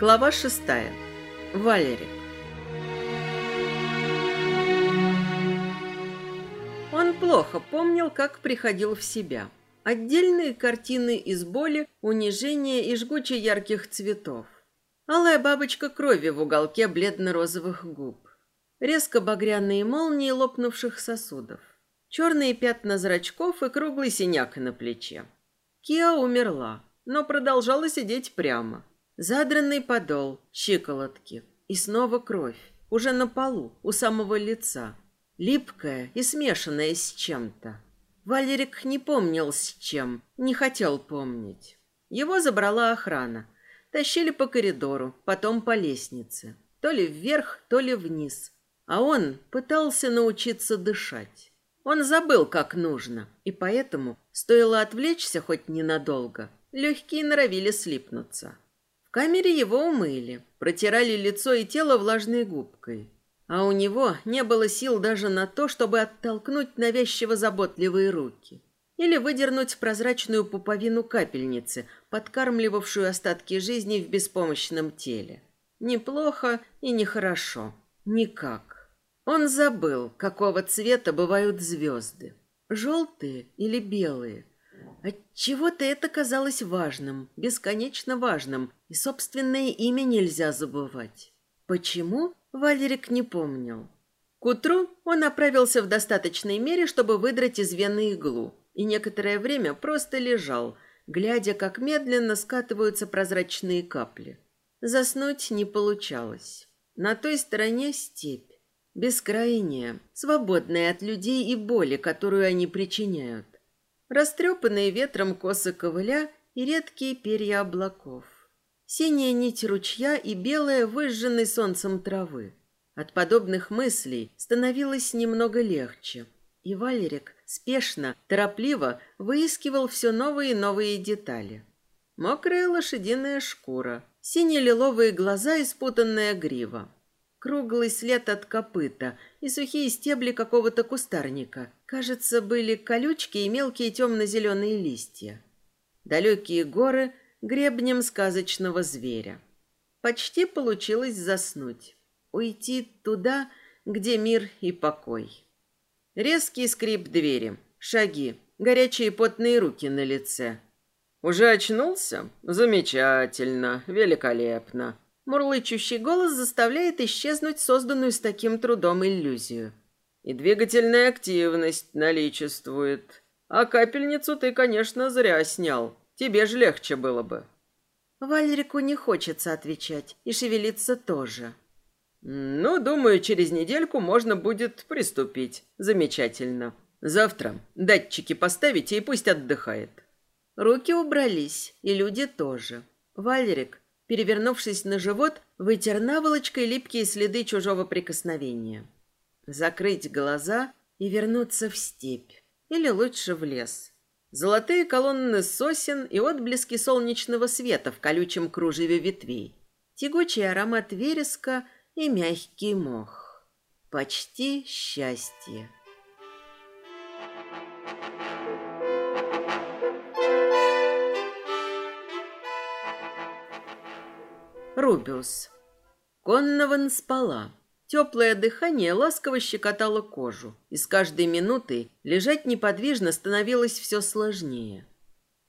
Глава шестая. Валерик. Он плохо помнил, как приходил в себя. Отдельные картины из боли, унижения и жгуче ярких цветов. Алая бабочка крови в уголке бледно-розовых губ. Резко багряные молнии лопнувших сосудов. Черные пятна зрачков и круглый синяк на плече. Киа умерла, но продолжала сидеть прямо. Задранный подол, щиколотки. И снова кровь. Уже на полу, у самого лица. Липкая и смешанная с чем-то. Валерик не помнил с чем, не хотел помнить. Его забрала охрана. Тащили по коридору, потом по лестнице. То ли вверх, то ли вниз. А он пытался научиться дышать. Он забыл, как нужно, и поэтому стоило отвлечься хоть ненадолго. Легкие норовили слипнуться. В камере его умыли, протирали лицо и тело влажной губкой. А у него не было сил даже на то, чтобы оттолкнуть навязчиво заботливые руки. Или выдернуть прозрачную пуповину капельницы, подкармливавшую остатки жизни в беспомощном теле. Неплохо и нехорошо. Никак. Он забыл, какого цвета бывают звезды. Желтые или белые. Отчего-то это казалось важным, бесконечно важным, и собственное имя нельзя забывать. Почему? Валерик не помнил. К утру он направился в достаточной мере, чтобы выдрать из вены иглу, и некоторое время просто лежал, глядя, как медленно скатываются прозрачные капли. Заснуть не получалось. На той стороне степь, бескрайняя, свободная от людей и боли, которую они причиняют. Растрепанные ветром косы ковыля и редкие перья облаков синяя нить ручья и белая, выжженной солнцем травы. От подобных мыслей становилось немного легче. И Валерик спешно, торопливо выискивал все новые и новые детали. Мокрая лошадиная шкура, сине-лиловые глаза и спутанная грива. Круглый след от копыта и сухие стебли какого-то кустарника. Кажется, были колючки и мелкие темно-зеленые листья. Далекие горы – гребнем сказочного зверя. Почти получилось заснуть, уйти туда, где мир и покой. Резкий скрип двери, шаги, горячие потные руки на лице. «Уже очнулся? Замечательно, великолепно!» Мурлычущий голос заставляет исчезнуть созданную с таким трудом иллюзию. И двигательная активность наличествует. А капельницу ты, конечно, зря снял. Тебе же легче было бы. Валерику не хочется отвечать, и шевелиться тоже. Ну, думаю, через недельку можно будет приступить. Замечательно. Завтра датчики поставите и пусть отдыхает. Руки убрались, и люди тоже. Валерик, перевернувшись на живот, вытер наволочкой липкие следы чужого прикосновения. Закрыть глаза и вернуться в степь. Или лучше в лес. Золотые колонны сосен и отблески солнечного света в колючем кружеве ветвей. Тягучий аромат вереска и мягкий мох. Почти счастье. Рубиус. Коннован спала. Теплое дыхание ласково щекотало кожу, и с каждой минутой лежать неподвижно становилось все сложнее.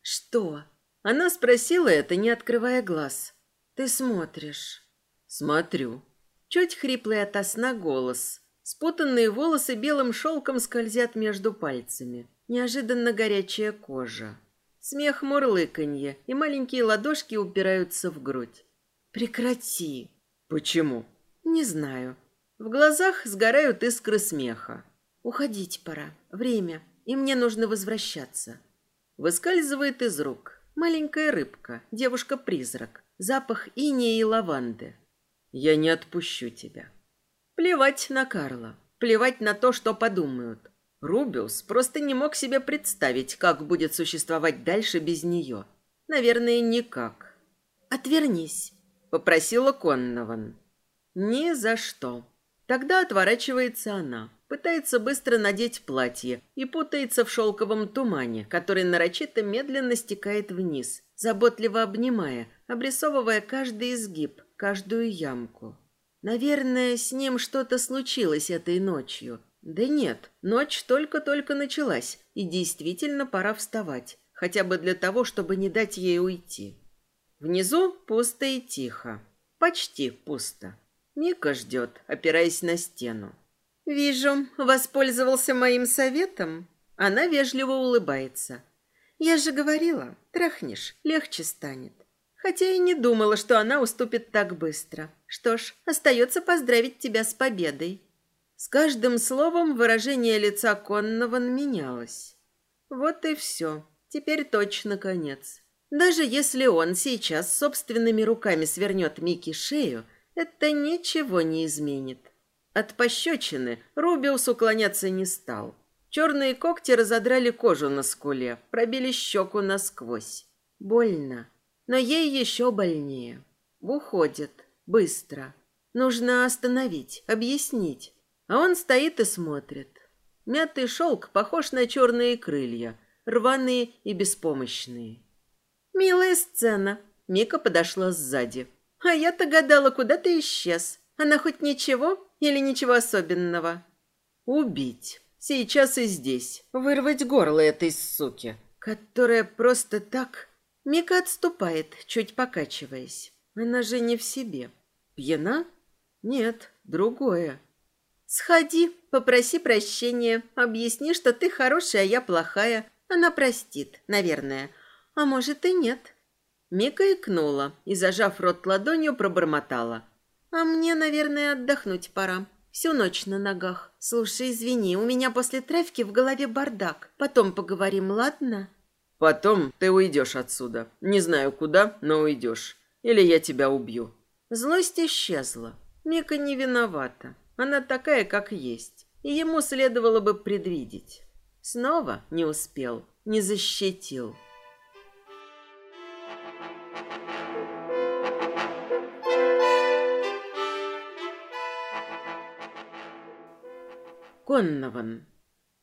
«Что?» Она спросила это, не открывая глаз. «Ты смотришь?» «Смотрю». Чуть хриплый ото сна голос. Спутанные волосы белым шелком скользят между пальцами. Неожиданно горячая кожа. Смех мурлыканье, и маленькие ладошки упираются в грудь. «Прекрати!» «Почему?» «Не знаю. В глазах сгорают искры смеха. Уходить пора. Время. И мне нужно возвращаться. Выскальзывает из рук. Маленькая рыбка, девушка-призрак. Запах инея и лаванды. Я не отпущу тебя. Плевать на Карла. Плевать на то, что подумают. Рубиус просто не мог себе представить, как будет существовать дальше без нее. Наверное, никак. «Отвернись», — попросила Коннован. «Ни за что». Тогда отворачивается она, пытается быстро надеть платье и путается в шелковом тумане, который нарочито медленно стекает вниз, заботливо обнимая, обрисовывая каждый изгиб, каждую ямку. Наверное, с ним что-то случилось этой ночью. Да нет, ночь только-только началась, и действительно пора вставать, хотя бы для того, чтобы не дать ей уйти. Внизу пусто и тихо. Почти пусто. Ника ждет, опираясь на стену. «Вижу, воспользовался моим советом?» Она вежливо улыбается. «Я же говорила, трахнешь, легче станет». Хотя и не думала, что она уступит так быстро. Что ж, остается поздравить тебя с победой. С каждым словом выражение лица Коннован менялось. Вот и все. Теперь точно конец. Даже если он сейчас собственными руками свернет Микки шею, это ничего не изменит. От пощечины Рубиус уклоняться не стал. Черные когти разодрали кожу на скуле, пробили щеку насквозь. Больно, но ей еще больнее. Уходит, быстро. Нужно остановить, объяснить. А он стоит и смотрит. Мятый шелк похож на черные крылья, рваные и беспомощные. «Милая сцена». Мика подошла сзади. «А я-то гадала, куда ты исчез. Она хоть ничего или ничего особенного?» «Убить. Сейчас и здесь. Вырвать горло этой суки, которая просто так...» Мика отступает, чуть покачиваясь. Она же не в себе. Пьяна? Нет, другое. Сходи, попроси прощения, объясни, что ты хорошая, а я плохая. Она простит, наверное. А может и нет. Мика икнула и, зажав рот ладонью, пробормотала. А мне, наверное, отдохнуть пора. Всю ночь на ногах. Слушай, извини, у меня после травки в голове бардак. Потом поговорим, ладно? Потом ты уйдешь отсюда. Не знаю куда, но уйдешь. Или я тебя убью. Злость исчезла. Мика не виновата. Она такая, как есть. И ему следовало бы предвидеть. Снова не успел, не защитил. Коннован.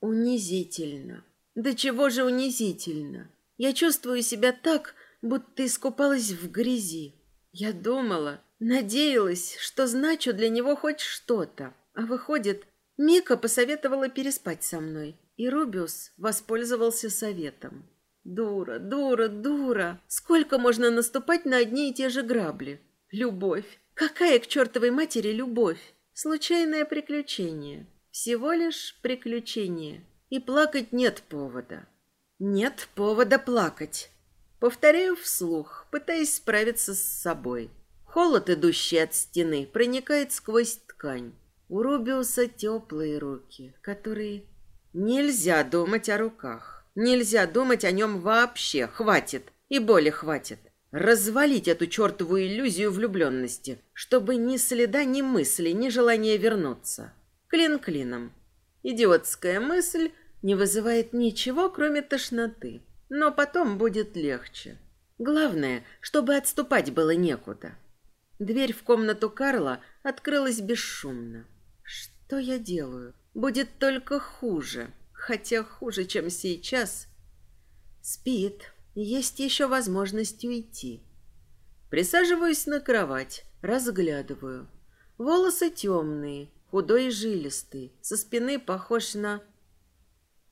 Унизительно. Да чего же унизительно. Я чувствую себя так, будто искупалась в грязи. Я думала, надеялась, что значу для него хоть что-то. А выходит, Мика посоветовала переспать со мной, и Рубиус воспользовался советом. Дура, дура, дура. Сколько можно наступать на одни и те же грабли? Любовь. Какая к чертовой матери любовь? Случайное приключение. Всего лишь приключение. И плакать нет повода. Нет повода плакать. Повторяю вслух, пытаясь справиться с собой. Холод, идущий от стены, проникает сквозь ткань. У Рубиуса теплые руки, которые... Нельзя думать о руках. Нельзя думать о нем вообще. Хватит. И боли хватит. Развалить эту чертову иллюзию влюбленности, чтобы ни следа, ни мысли, ни желания вернуться. Клин клином. Идиотская мысль не вызывает ничего, кроме тошноты. Но потом будет легче. Главное, чтобы отступать было некуда. Дверь в комнату Карла открылась бесшумно. Что я делаю? Будет только хуже. Хотя хуже, чем сейчас. Спит. Есть еще возможность уйти. Присаживаюсь на кровать, разглядываю. Волосы темные, худой и жилистый, со спины похож на...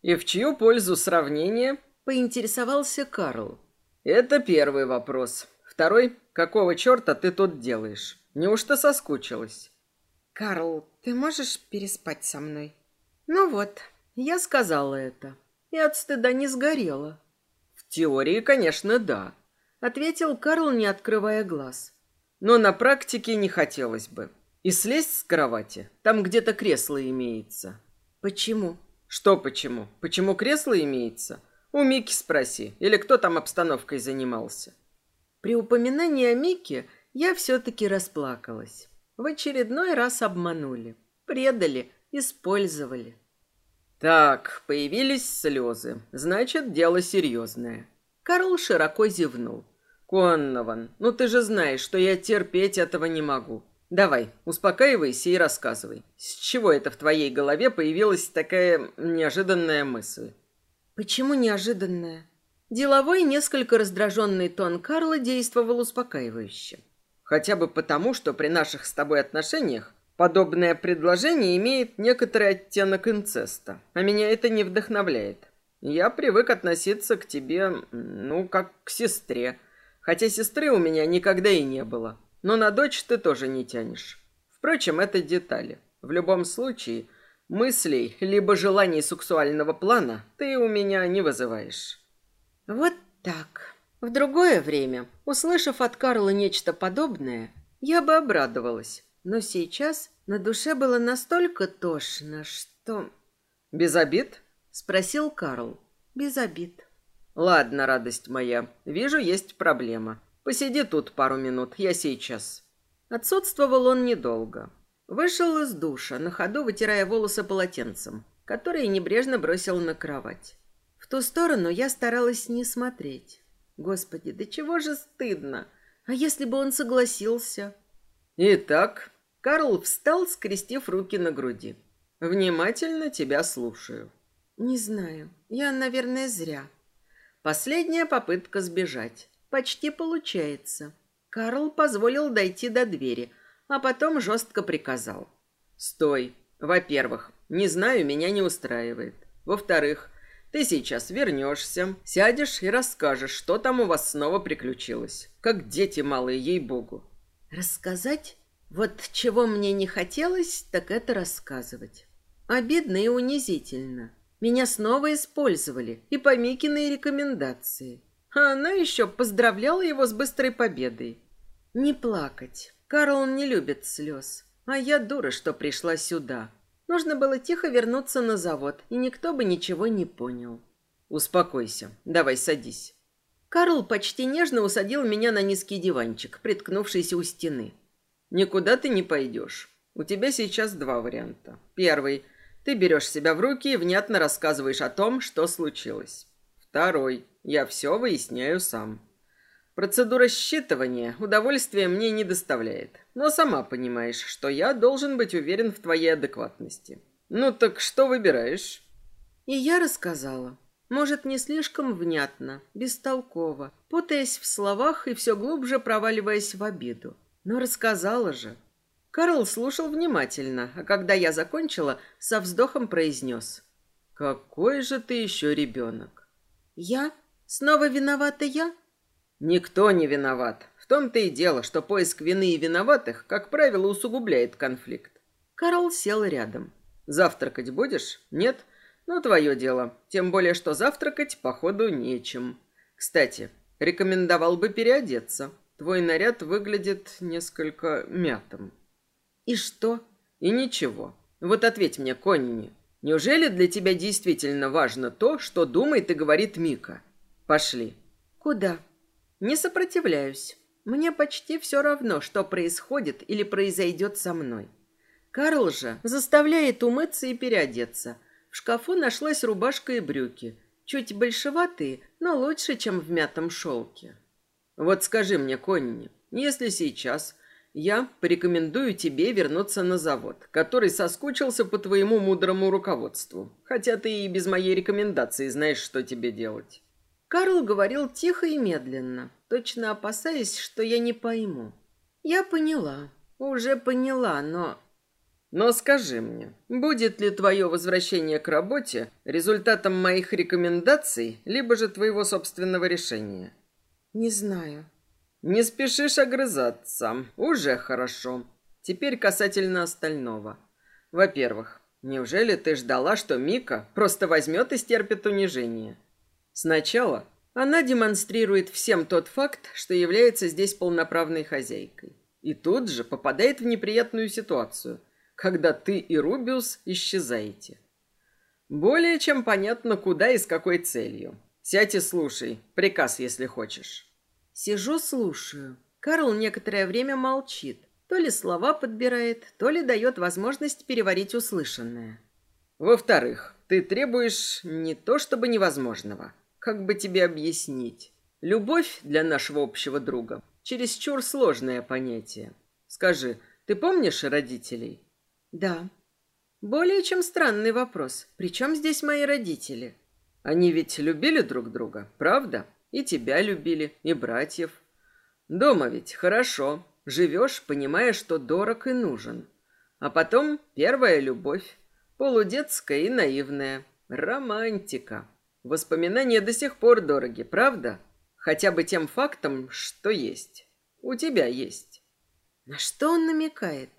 «И в чью пользу сравнение?» — поинтересовался Карл. «Это первый вопрос. Второй — какого черта ты тут делаешь? Неужто соскучилась?» «Карл, ты можешь переспать со мной?» «Ну вот, я сказала это. И от стыда не сгорела». «В теории, конечно, да», — ответил Карл, не открывая глаз. «Но на практике не хотелось бы. И слезть с кровати. Там где-то кресло имеется. Почему? Что почему? Почему кресло имеется? У Мики спроси. Или кто там обстановкой занимался? При упоминании о Мике я все-таки расплакалась. В очередной раз обманули. Предали, использовали. Так, появились слезы. Значит, дело серьезное. Карл широко зевнул. Коннован, ну ты же знаешь, что я терпеть этого не могу. Давай, успокаивайся и рассказывай. С чего это в твоей голове появилась такая неожиданная мысль? Почему неожиданная? Деловой, несколько раздраженный тон Карла действовал успокаивающе. Хотя бы потому, что при наших с тобой отношениях подобное предложение имеет некоторый оттенок инцеста, а меня это не вдохновляет. Я привык относиться к тебе, ну, как к сестре, хотя сестры у меня никогда и не было. Но на дочь ты тоже не тянешь. Впрочем, это детали. В любом случае, мыслей либо желаний сексуального плана ты у меня не вызываешь. Вот так. В другое время, услышав от Карла нечто подобное, я бы обрадовалась. Но сейчас на душе было настолько тошно, что... «Без обид?» — спросил Карл. «Без обид». «Ладно, радость моя, вижу, есть проблема. Посиди тут пару минут, я сейчас». Отсутствовал он недолго. Вышел из душа, на ходу вытирая волосы полотенцем, которое небрежно бросил на кровать. В ту сторону я старалась не смотреть. Господи, да чего же стыдно. А если бы он согласился? Итак, Карл встал, скрестив руки на груди. Внимательно тебя слушаю. Не знаю. Я, наверное, зря. Последняя попытка сбежать. Почти получается. Карл позволил дойти до двери, а потом жестко приказал. «Стой. Во-первых, не знаю, меня не устраивает. Во-вторых, ты сейчас вернешься, сядешь и расскажешь, что там у вас снова приключилось. Как дети малые, ей-богу». «Рассказать? Вот чего мне не хотелось, так это рассказывать. Обидно и унизительно. Меня снова использовали, и по Микиной рекомендации. А она еще поздравляла его с быстрой победой. Не плакать. Карл не любит слез. А я дура, что пришла сюда. Нужно было тихо вернуться на завод, и никто бы ничего не понял. Успокойся. Давай садись. Карл почти нежно усадил меня на низкий диванчик, приткнувшийся у стены. Никуда ты не пойдешь. У тебя сейчас два варианта. Первый. Ты берешь себя в руки и внятно рассказываешь о том, что случилось. Второй. Я все выясняю сам. Процедура считывания удовольствия мне не доставляет. Но сама понимаешь, что я должен быть уверен в твоей адекватности. Ну так что выбираешь? И я рассказала. Может, не слишком внятно, бестолково, путаясь в словах и все глубже проваливаясь в обиду. Но рассказала же. Карл слушал внимательно, а когда я закончила, со вздохом произнес. «Какой же ты еще ребенок?» «Я? Снова виновата я?» Никто не виноват. В том-то и дело, что поиск вины и виноватых, как правило, усугубляет конфликт. Карл сел рядом. Завтракать будешь? Нет? Ну, твое дело. Тем более, что завтракать, походу, нечем. Кстати, рекомендовал бы переодеться. Твой наряд выглядит несколько мятым. И что? И ничего. Вот ответь мне, Конни, неужели для тебя действительно важно то, что думает и говорит Мика? Пошли. Куда? Не сопротивляюсь. Мне почти все равно, что происходит или произойдет со мной. Карл же заставляет умыться и переодеться. В шкафу нашлась рубашка и брюки. Чуть большеватые, но лучше, чем в мятом шелке. Вот скажи мне, Конни, если сейчас я порекомендую тебе вернуться на завод, который соскучился по твоему мудрому руководству, хотя ты и без моей рекомендации знаешь, что тебе делать. Карл говорил тихо и медленно, точно опасаясь, что я не пойму. Я поняла, уже поняла, но... Но скажи мне, будет ли твое возвращение к работе результатом моих рекомендаций, либо же твоего собственного решения? Не знаю. Не спешишь огрызаться. Уже хорошо. Теперь касательно остального. Во-первых, неужели ты ждала, что Мика просто возьмет и стерпит унижение? Сначала она демонстрирует всем тот факт, что является здесь полноправной хозяйкой. И тут же попадает в неприятную ситуацию, когда ты и Рубиус исчезаете. Более чем понятно, куда и с какой целью. Сядь и слушай. Приказ, если хочешь. Сижу, слушаю. Карл некоторое время молчит. То ли слова подбирает, то ли дает возможность переварить услышанное. Во-вторых, ты требуешь не то чтобы невозможного, как бы тебе объяснить? Любовь для нашего общего друга чересчур сложное понятие. Скажи, ты помнишь родителей? Да. Более чем странный вопрос. Причем здесь мои родители? Они ведь любили друг друга, правда? И тебя любили, и братьев. Дома ведь хорошо. Живешь, понимая, что дорог и нужен. А потом первая любовь. Полудетская и наивная. Романтика. Воспоминания до сих пор дороги, правда? Хотя бы тем фактом, что есть. У тебя есть. На что он намекает?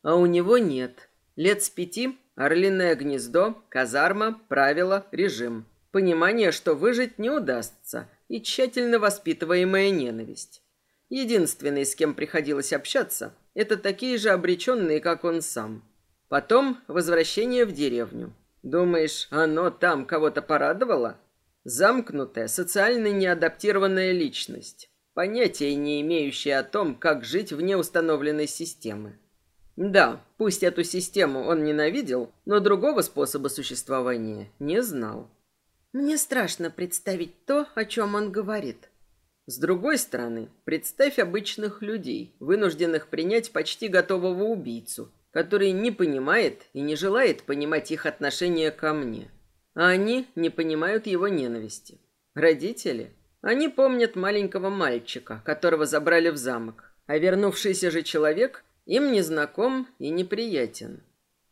А у него нет. Лет с пяти орлиное гнездо, казарма, правила, режим. Понимание, что выжить не удастся, и тщательно воспитываемая ненависть. Единственный, с кем приходилось общаться, это такие же обреченные, как он сам. Потом возвращение в деревню. Думаешь, оно там кого-то порадовало? Замкнутая, социально неадаптированная личность, понятия не имеющая о том, как жить вне установленной системы. Да, пусть эту систему он ненавидел, но другого способа существования не знал. Мне страшно представить то, о чем он говорит. С другой стороны, представь обычных людей, вынужденных принять почти готового убийцу, который не понимает и не желает понимать их отношение ко мне. А они не понимают его ненависти. Родители? Они помнят маленького мальчика, которого забрали в замок, а вернувшийся же человек им не знаком и неприятен.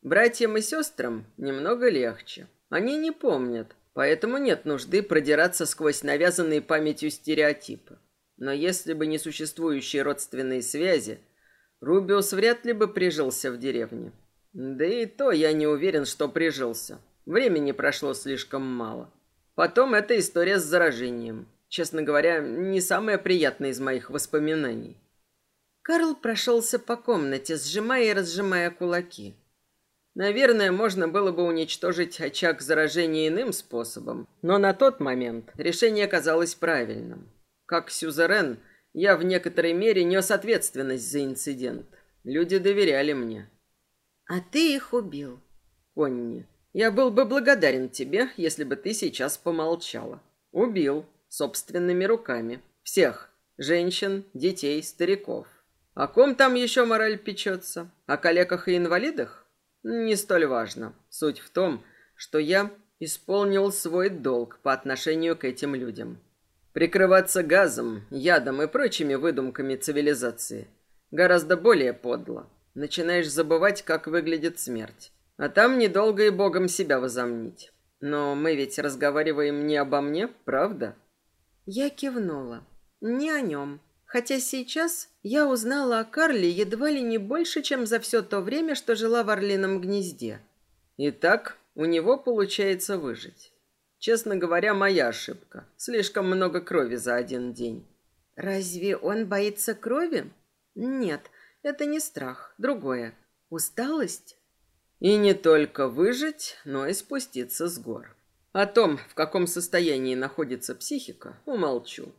Братьям и сестрам немного легче. Они не помнят, поэтому нет нужды продираться сквозь навязанные памятью стереотипы. Но если бы не существующие родственные связи, Рубиус вряд ли бы прижился в деревне. Да и то я не уверен, что прижился. Времени прошло слишком мало. Потом эта история с заражением. Честно говоря, не самая приятная из моих воспоминаний. Карл прошелся по комнате, сжимая и разжимая кулаки. Наверное, можно было бы уничтожить очаг заражения иным способом, но на тот момент решение казалось правильным. Как сюзерен, я в некоторой мере нес ответственность за инцидент. Люди доверяли мне. А ты их убил. Конни, я был бы благодарен тебе, если бы ты сейчас помолчала. Убил. Собственными руками. Всех. Женщин, детей, стариков. О ком там еще мораль печется? О калеках и инвалидах? Не столь важно. Суть в том, что я исполнил свой долг по отношению к этим людям. Прикрываться газом, ядом и прочими выдумками цивилизации гораздо более подло. Начинаешь забывать, как выглядит смерть. А там недолго и богом себя возомнить. Но мы ведь разговариваем не обо мне, правда? Я кивнула. Не о нем. Хотя сейчас я узнала о Карле едва ли не больше, чем за все то время, что жила в Орлином гнезде. Итак, у него получается выжить. Честно говоря, моя ошибка. Слишком много крови за один день. Разве он боится крови? Нет, это не страх, другое. Усталость? И не только выжить, но и спуститься с гор. О том, в каком состоянии находится психика, умолчу.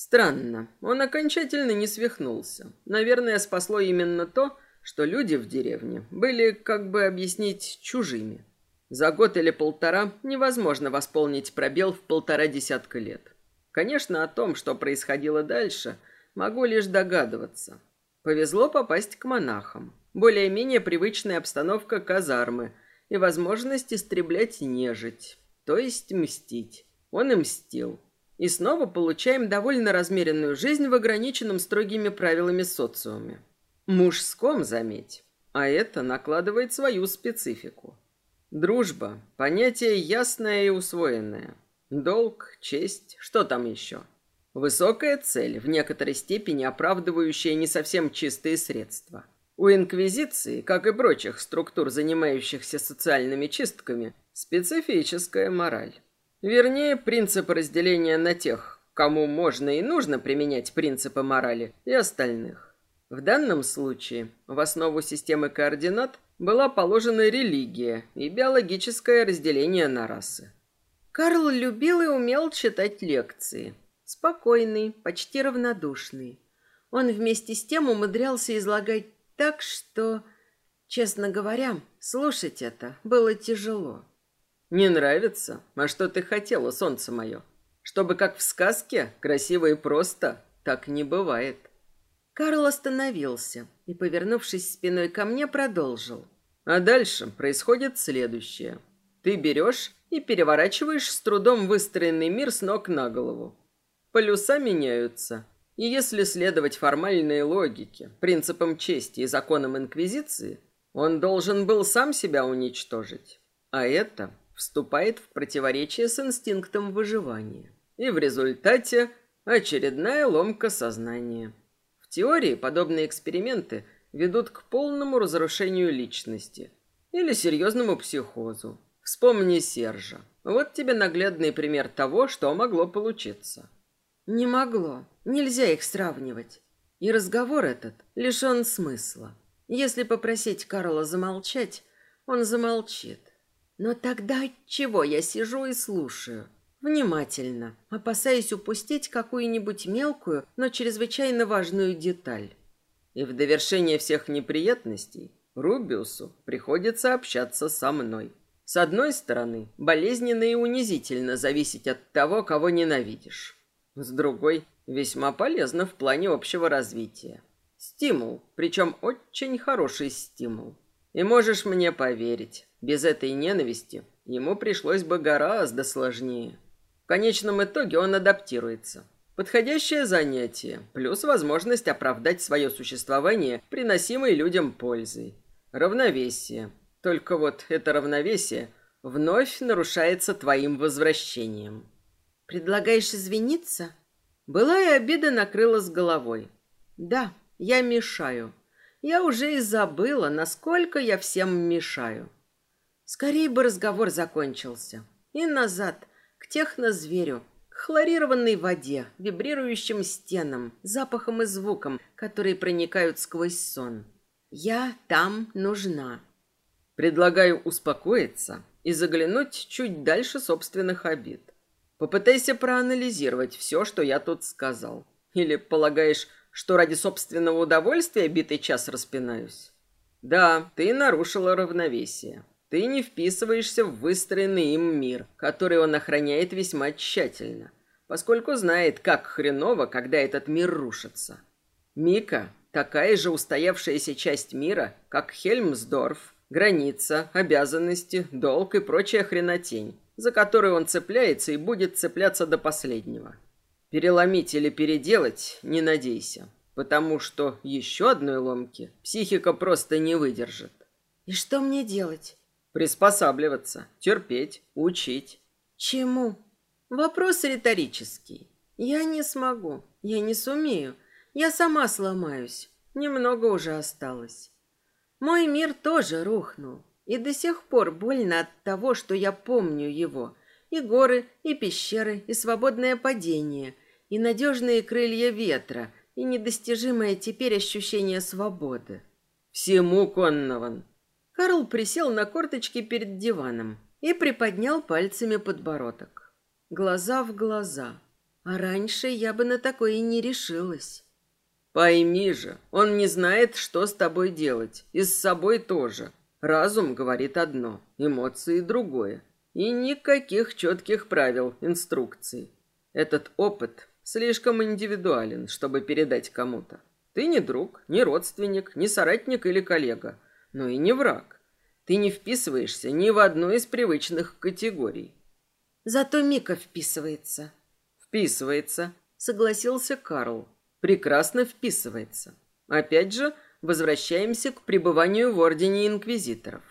Странно, он окончательно не свихнулся. Наверное, спасло именно то, что люди в деревне были, как бы объяснить, чужими. За год или полтора невозможно восполнить пробел в полтора десятка лет. Конечно, о том, что происходило дальше, могу лишь догадываться. Повезло попасть к монахам. Более-менее привычная обстановка казармы и возможность истреблять нежить, то есть мстить. Он и мстил. И снова получаем довольно размеренную жизнь в ограниченном строгими правилами социуме. Мужском, заметь. А это накладывает свою специфику. Дружба – понятие ясное и усвоенное. Долг, честь, что там еще? Высокая цель, в некоторой степени оправдывающая не совсем чистые средства. У Инквизиции, как и прочих структур, занимающихся социальными чистками, специфическая мораль. Вернее, принципы разделения на тех, кому можно и нужно применять принципы морали, и остальных. В данном случае в основу системы координат была положена религия и биологическое разделение на расы. Карл любил и умел читать лекции. Спокойный, почти равнодушный. Он вместе с тем умудрялся излагать так, что, честно говоря, слушать это было тяжело. «Не нравится? А что ты хотела, солнце мое? Чтобы как в сказке, красиво и просто, так не бывает». Карл остановился и, повернувшись спиной ко мне, продолжил. А дальше происходит следующее. Ты берешь и переворачиваешь с трудом выстроенный мир с ног на голову. Полюса меняются. И если следовать формальной логике, принципам чести и законам Инквизиции, он должен был сам себя уничтожить. А это вступает в противоречие с инстинктом выживания. И в результате очередная ломка сознания. В теории подобные эксперименты ведут к полному разрушению личности или серьезному психозу. Вспомни Сержа. Вот тебе наглядный пример того, что могло получиться. Не могло. Нельзя их сравнивать. И разговор этот лишен смысла. Если попросить Карла замолчать, он замолчит. Но тогда чего я сижу и слушаю? Внимательно, опасаясь упустить какую-нибудь мелкую, но чрезвычайно важную деталь. И в довершение всех неприятностей Рубиусу приходится общаться со мной. С одной стороны, болезненно и унизительно зависеть от того, кого ненавидишь. С другой, весьма полезно в плане общего развития. Стимул, причем очень хороший стимул. И можешь мне поверить, без этой ненависти ему пришлось бы гораздо сложнее. В конечном итоге он адаптируется. Подходящее занятие, плюс возможность оправдать свое существование, приносимой людям пользой. Равновесие. Только вот это равновесие вновь нарушается твоим возвращением. Предлагаешь извиниться? Былая обида накрыла с головой. Да, я мешаю. Я уже и забыла, насколько я всем мешаю. Скорее бы разговор закончился. И назад, к технозверю, к хлорированной воде, вибрирующим стенам, запахам и звукам, которые проникают сквозь сон. Я там нужна. Предлагаю успокоиться и заглянуть чуть дальше собственных обид. Попытайся проанализировать все, что я тут сказал. Или полагаешь, что ради собственного удовольствия битый час распинаюсь? Да, ты нарушила равновесие. Ты не вписываешься в выстроенный им мир, который он охраняет весьма тщательно, поскольку знает, как хреново, когда этот мир рушится. Мика – такая же устоявшаяся часть мира, как Хельмсдорф, граница, обязанности, долг и прочая хренотень за которую он цепляется и будет цепляться до последнего. Переломить или переделать не надейся, потому что еще одной ломки психика просто не выдержит. И что мне делать? Приспосабливаться, терпеть, учить. Чему? Вопрос риторический. Я не смогу, я не сумею, я сама сломаюсь. Немного уже осталось. Мой мир тоже рухнул. И до сих пор больно от того, что я помню его. И горы, и пещеры, и свободное падение, и надежные крылья ветра, и недостижимое теперь ощущение свободы. Всему Коннован. Карл присел на корточки перед диваном и приподнял пальцами подбородок. Глаза в глаза. А раньше я бы на такое и не решилась. Пойми же, он не знает, что с тобой делать, и с собой тоже. Разум говорит одно, эмоции другое. И никаких четких правил, инструкций. Этот опыт слишком индивидуален, чтобы передать кому-то. Ты не друг, не родственник, не соратник или коллега, но и не враг. Ты не вписываешься ни в одну из привычных категорий. Зато Мика вписывается. Вписывается, согласился Карл. Прекрасно вписывается. Опять же, возвращаемся к пребыванию в Ордене Инквизиторов.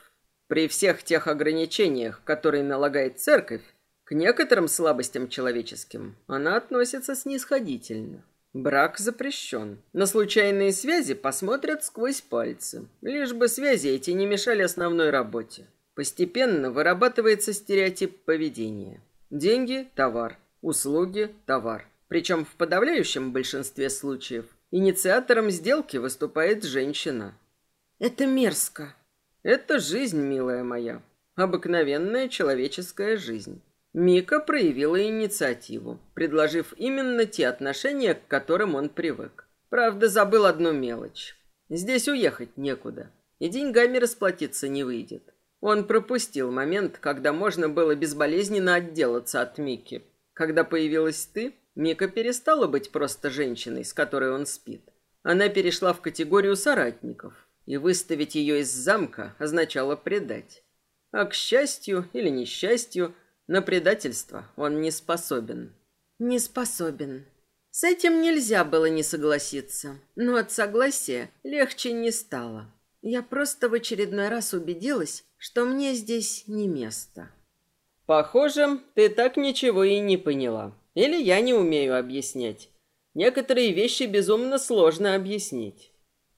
При всех тех ограничениях, которые налагает Церковь, к некоторым слабостям человеческим она относится снисходительно. Брак запрещен. На случайные связи посмотрят сквозь пальцы, лишь бы связи эти не мешали основной работе. Постепенно вырабатывается стереотип поведения. Деньги – товар, услуги – товар. Причем в подавляющем большинстве случаев Инициатором сделки выступает женщина. Это мерзко. Это жизнь, милая моя. Обыкновенная человеческая жизнь. Мика проявила инициативу, предложив именно те отношения, к которым он привык. Правда, забыл одну мелочь. Здесь уехать некуда, и деньгами расплатиться не выйдет. Он пропустил момент, когда можно было безболезненно отделаться от Мики. Когда появилась ты, Мика перестала быть просто женщиной, с которой он спит. Она перешла в категорию соратников, и выставить ее из замка означало предать. А к счастью или несчастью, на предательство он не способен. Не способен. С этим нельзя было не согласиться, но от согласия легче не стало. Я просто в очередной раз убедилась, что мне здесь не место. Похоже, ты так ничего и не поняла. Или я не умею объяснять. Некоторые вещи безумно сложно объяснить.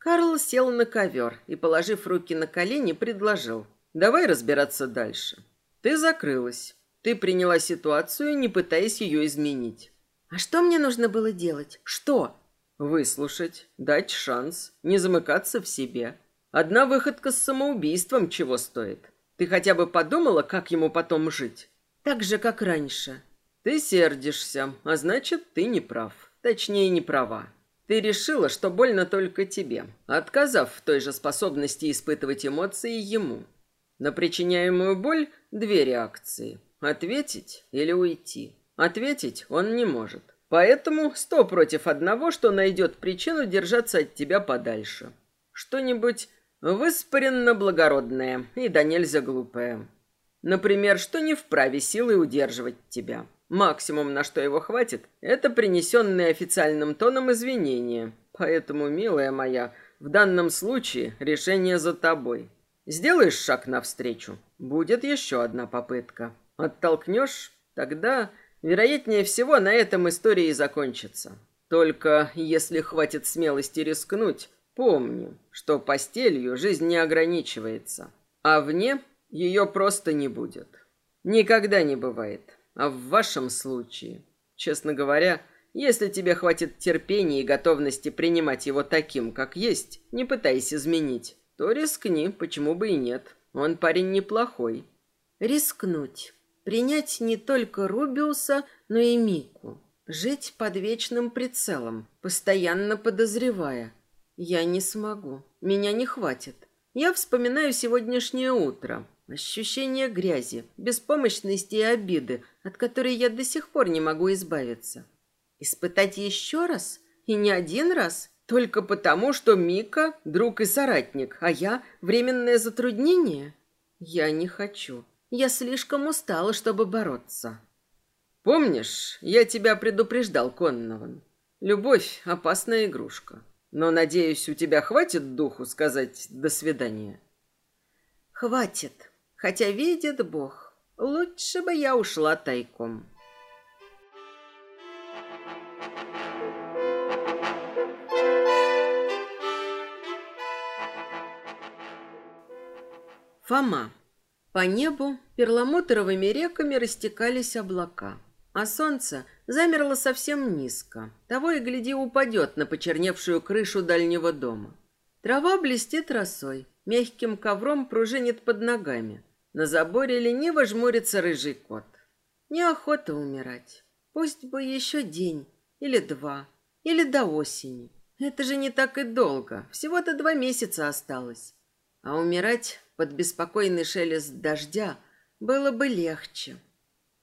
Карл сел на ковер и, положив руки на колени, предложил. «Давай разбираться дальше. Ты закрылась. Ты приняла ситуацию, не пытаясь ее изменить. А что мне нужно было делать? Что? Выслушать, дать шанс, не замыкаться в себе. Одна выходка с самоубийством чего стоит? Ты хотя бы подумала, как ему потом жить? Так же, как раньше. Ты сердишься, а значит, ты не прав. Точнее, не права. Ты решила, что больно только тебе, отказав в той же способности испытывать эмоции ему. На причиняемую боль две реакции. Ответить или уйти. Ответить он не может. Поэтому сто против одного, что найдет причину держаться от тебя подальше. Что-нибудь выспаренно-благородное и да нельзя глупое. Например, что не вправе силой удерживать тебя. Максимум, на что его хватит, это принесенные официальным тоном извинения. Поэтому, милая моя, в данном случае решение за тобой. Сделаешь шаг навстречу, будет еще одна попытка. Оттолкнешь, тогда, вероятнее всего, на этом история и закончится. Только если хватит смелости рискнуть, помни, что постелью жизнь не ограничивается, а вне ее просто не будет. Никогда не бывает. А в вашем случае, честно говоря, если тебе хватит терпения и готовности принимать его таким, как есть, не пытаясь изменить, то рискни, почему бы и нет. Он парень неплохой. Рискнуть. Принять не только Рубиуса, но и Мику. Жить под вечным прицелом, постоянно подозревая. Я не смогу. Меня не хватит. Я вспоминаю сегодняшнее утро. Ощущение грязи, беспомощности и обиды, от которой я до сих пор не могу избавиться. Испытать еще раз? И не один раз? Только потому, что Мика – друг и соратник, а я – временное затруднение? Я не хочу. Я слишком устала, чтобы бороться. Помнишь, я тебя предупреждал, Коннован? Любовь – опасная игрушка. Но, надеюсь, у тебя хватит духу сказать «до свидания»? Хватит. Хотя, видит Бог, лучше бы я ушла тайком. Фома. По небу перламутровыми реками растекались облака, а солнце замерло совсем низко. Того и гляди упадет на почерневшую крышу дальнего дома. Трава блестит росой, мягким ковром пружинит под ногами. На заборе лениво жмурится рыжий кот. Неохота умирать. Пусть бы еще день, или два, или до осени. Это же не так и долго, всего-то два месяца осталось. А умирать под беспокойный шелест дождя было бы легче.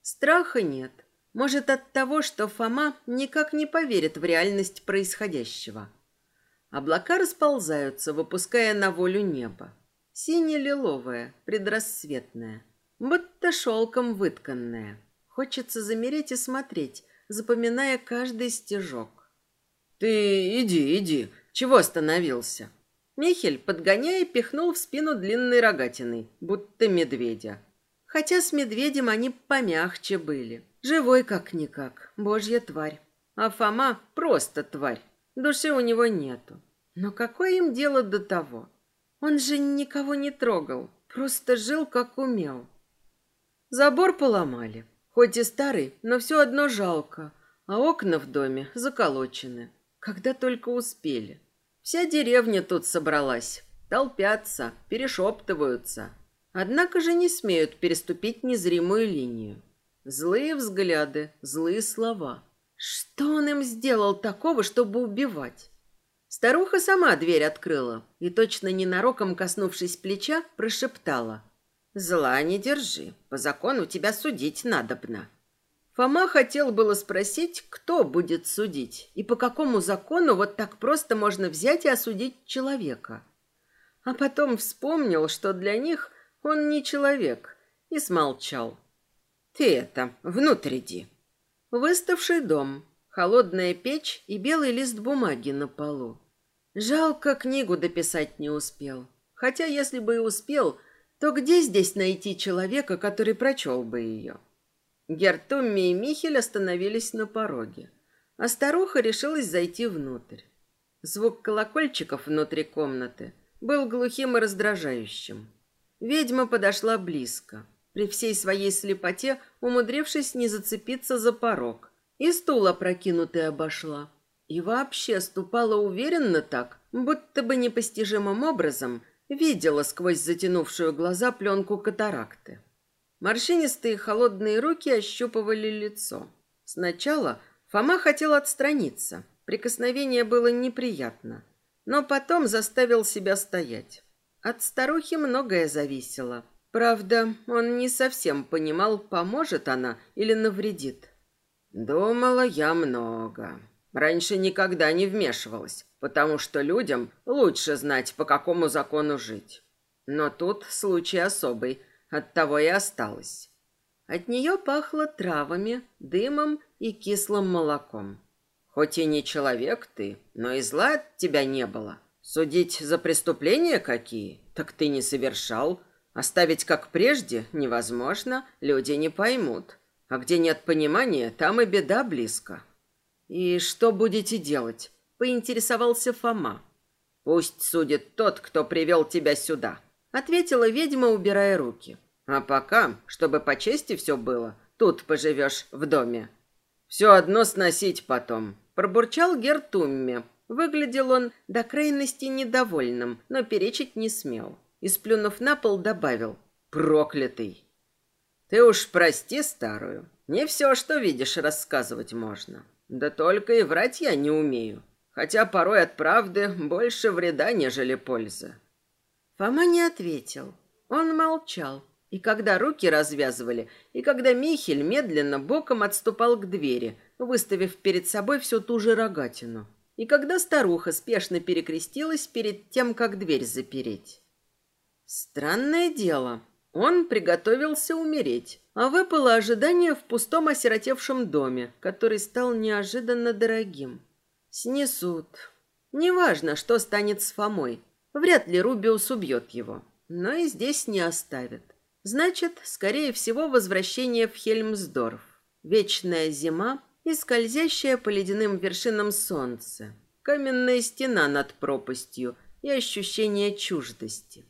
Страха нет. Может, от того, что Фома никак не поверит в реальность происходящего. Облака расползаются, выпуская на волю небо. Сине-лиловое, предрассветное, будто шелком вытканное. Хочется замереть и смотреть, запоминая каждый стежок. «Ты иди, иди. Чего остановился?» Михель, подгоняя, пихнул в спину длинной рогатиной, будто медведя. Хотя с медведем они помягче были. Живой как-никак, божья тварь. А Фома просто тварь. Души у него нету. Но какое им дело до того? Он же никого не трогал, просто жил как умел. Забор поломали. Хоть и старый, но все одно жалко. А окна в доме заколочены. Когда только успели. Вся деревня тут собралась. Толпятся, перешептываются. Однако же не смеют переступить незримую линию. Злые взгляды, злые слова. Что он им сделал такого, чтобы убивать? Старуха сама дверь открыла и, точно ненароком коснувшись плеча, прошептала. «Зла не держи, по закону тебя судить надобно». Фома хотел было спросить, кто будет судить и по какому закону вот так просто можно взять и осудить человека. А потом вспомнил, что для них Он не человек. И смолчал. Ты это, внутрь иди. Выставший дом, холодная печь и белый лист бумаги на полу. Жалко, книгу дописать не успел. Хотя, если бы и успел, то где здесь найти человека, который прочел бы ее? Гертумми и Михель остановились на пороге, а старуха решилась зайти внутрь. Звук колокольчиков внутри комнаты был глухим и раздражающим. Ведьма подошла близко, при всей своей слепоте умудрившись не зацепиться за порог, и стул опрокинутый обошла. И вообще ступала уверенно так, будто бы непостижимым образом видела сквозь затянувшую глаза пленку катаракты. Морщинистые холодные руки ощупывали лицо. Сначала Фома хотел отстраниться. Прикосновение было неприятно. Но потом заставил себя стоять. От старухи многое зависело. Правда, он не совсем понимал, поможет она или навредит. Думала я много. Раньше никогда не вмешивалась, потому что людям лучше знать, по какому закону жить. Но тут случай особый, оттого и осталась. От нее пахло травами, дымом и кислым молоком. Хоть и не человек ты, но и зла от тебя не было. Судить за преступления какие, так ты не совершал. Оставить как прежде невозможно, люди не поймут. А где нет понимания, там и беда близко. «И что будете делать?» — поинтересовался Фома. «Пусть судит тот, кто привел тебя сюда», — ответила ведьма, убирая руки. «А пока, чтобы по чести все было, тут поживешь в доме. Все одно сносить потом», — пробурчал Гертумме. Выглядел он до крайности недовольным, но перечить не смел. И, сплюнув на пол, добавил «Проклятый!» «Ты уж прости старую, не все, что видишь, рассказывать можно». Да только и врать я не умею. Хотя порой от правды больше вреда, нежели пользы. Фома не ответил. Он молчал. И когда руки развязывали, и когда Михель медленно боком отступал к двери, выставив перед собой всю ту же рогатину. И когда старуха спешно перекрестилась перед тем, как дверь запереть. Странное дело. Он приготовился умереть, а выпало ожидание в пустом осиротевшем доме, который стал неожиданно дорогим. Снесут. Неважно, что станет с Фомой. Вряд ли Рубиус убьет его. Но и здесь не оставит. Значит, скорее всего, возвращение в Хельмсдорф. Вечная зима и скользящее по ледяным вершинам солнце. Каменная стена над пропастью и ощущение чуждости.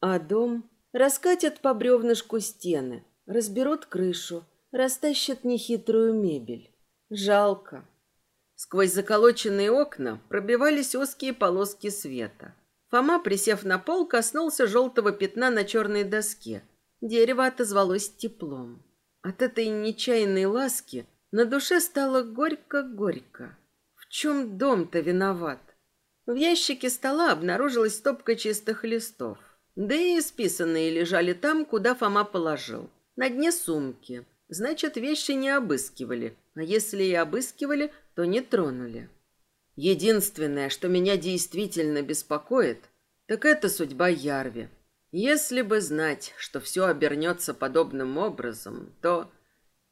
А дом Раскатят по бревнышку стены, разберут крышу, растащат нехитрую мебель. Жалко. Сквозь заколоченные окна пробивались узкие полоски света. Фома, присев на пол, коснулся желтого пятна на черной доске. Дерево отозвалось теплом. От этой нечаянной ласки на душе стало горько-горько. В чем дом-то виноват? В ящике стола обнаружилась стопка чистых листов. Да и списанные лежали там, куда Фома положил. На дне сумки. Значит, вещи не обыскивали. А если и обыскивали, то не тронули. Единственное, что меня действительно беспокоит, так это судьба Ярви. Если бы знать, что все обернется подобным образом, то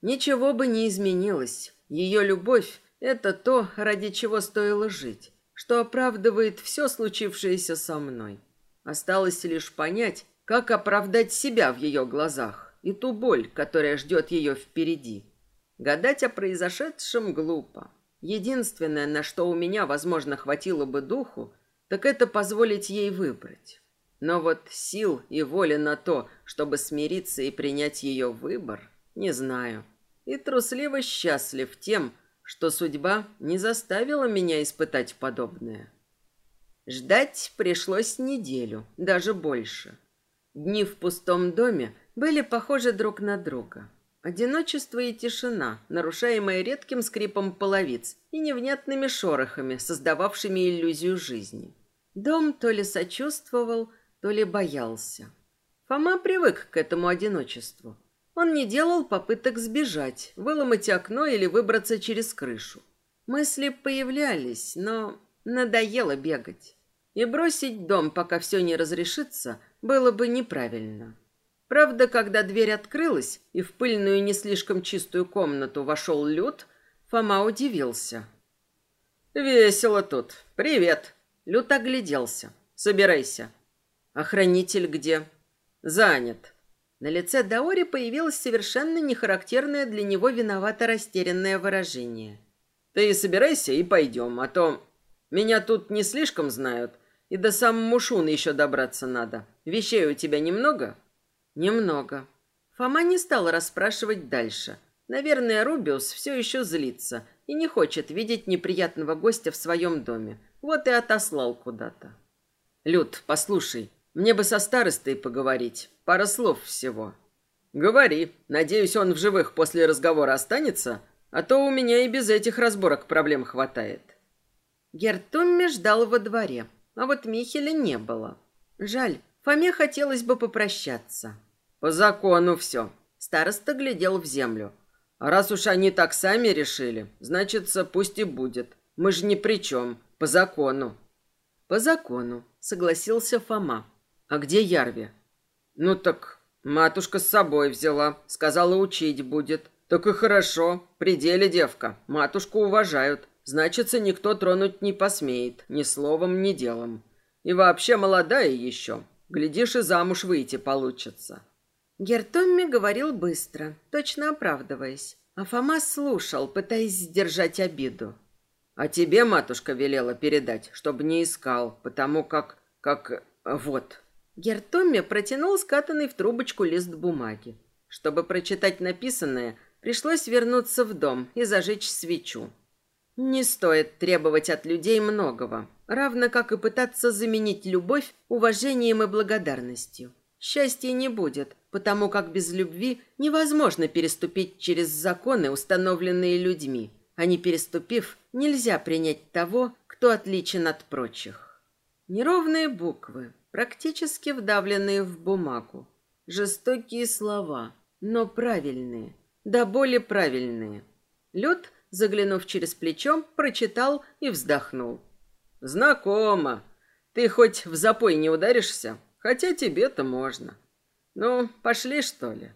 ничего бы не изменилось. Ее любовь — это то, ради чего стоило жить, что оправдывает все случившееся со мной. Осталось лишь понять, как оправдать себя в ее глазах и ту боль, которая ждет ее впереди. Гадать о произошедшем глупо. Единственное, на что у меня, возможно, хватило бы духу, так это позволить ей выбрать. Но вот сил и воли на то, чтобы смириться и принять ее выбор, не знаю. И трусливо счастлив тем, что судьба не заставила меня испытать подобное. Ждать пришлось неделю, даже больше. Дни в пустом доме были похожи друг на друга. Одиночество и тишина, нарушаемые редким скрипом половиц и невнятными шорохами, создававшими иллюзию жизни. Дом то ли сочувствовал, то ли боялся. Фома привык к этому одиночеству. Он не делал попыток сбежать, выломать окно или выбраться через крышу. Мысли появлялись, но надоело бегать. И бросить дом, пока все не разрешится, было бы неправильно. Правда, когда дверь открылась и в пыльную не слишком чистую комнату вошел Люд, Фома удивился. «Весело тут. Привет!» Люд огляделся. «Собирайся». «Охранитель где?» «Занят». На лице Даори появилось совершенно нехарактерное для него виновато растерянное выражение. «Ты собирайся и пойдем, а то меня тут не слишком знают, и до самого Мушуна еще добраться надо. Вещей у тебя немного?» «Немного». Фома не стал расспрашивать дальше. Наверное, Рубиус все еще злится и не хочет видеть неприятного гостя в своем доме. Вот и отослал куда-то. «Люд, послушай, мне бы со старостой поговорить. Пара слов всего». «Говори. Надеюсь, он в живых после разговора останется, а то у меня и без этих разборок проблем хватает». Гертумми ждал во дворе, а вот Михеля не было. Жаль, Фоме хотелось бы попрощаться. «По закону все». Староста глядел в землю. «А раз уж они так сами решили, значит, пусть и будет. Мы же ни при чем. По закону». «По закону», — согласился Фома. «А где Ярви?» «Ну так матушка с собой взяла. Сказала, учить будет. Так и хорошо. Пределе девка. Матушку уважают. Значится, никто тронуть не посмеет. Ни словом, ни делом. И вообще молодая еще. Глядишь, и замуж выйти получится». Гертомми говорил быстро, точно оправдываясь. А Фома слушал, пытаясь сдержать обиду. А тебе матушка велела передать, чтобы не искал, потому как... как... вот». Гертомми протянул скатанный в трубочку лист бумаги. Чтобы прочитать написанное, пришлось вернуться в дом и зажечь свечу. Не стоит требовать от людей многого, равно как и пытаться заменить любовь уважением и благодарностью. Счастья не будет, потому как без любви невозможно переступить через законы, установленные людьми – а не переступив, нельзя принять того, кто отличен от прочих. Неровные буквы, практически вдавленные в бумагу. Жестокие слова, но правильные, да более правильные. Лед, заглянув через плечо, прочитал и вздохнул. «Знакомо. Ты хоть в запой не ударишься? Хотя тебе-то можно. Ну, пошли, что ли?»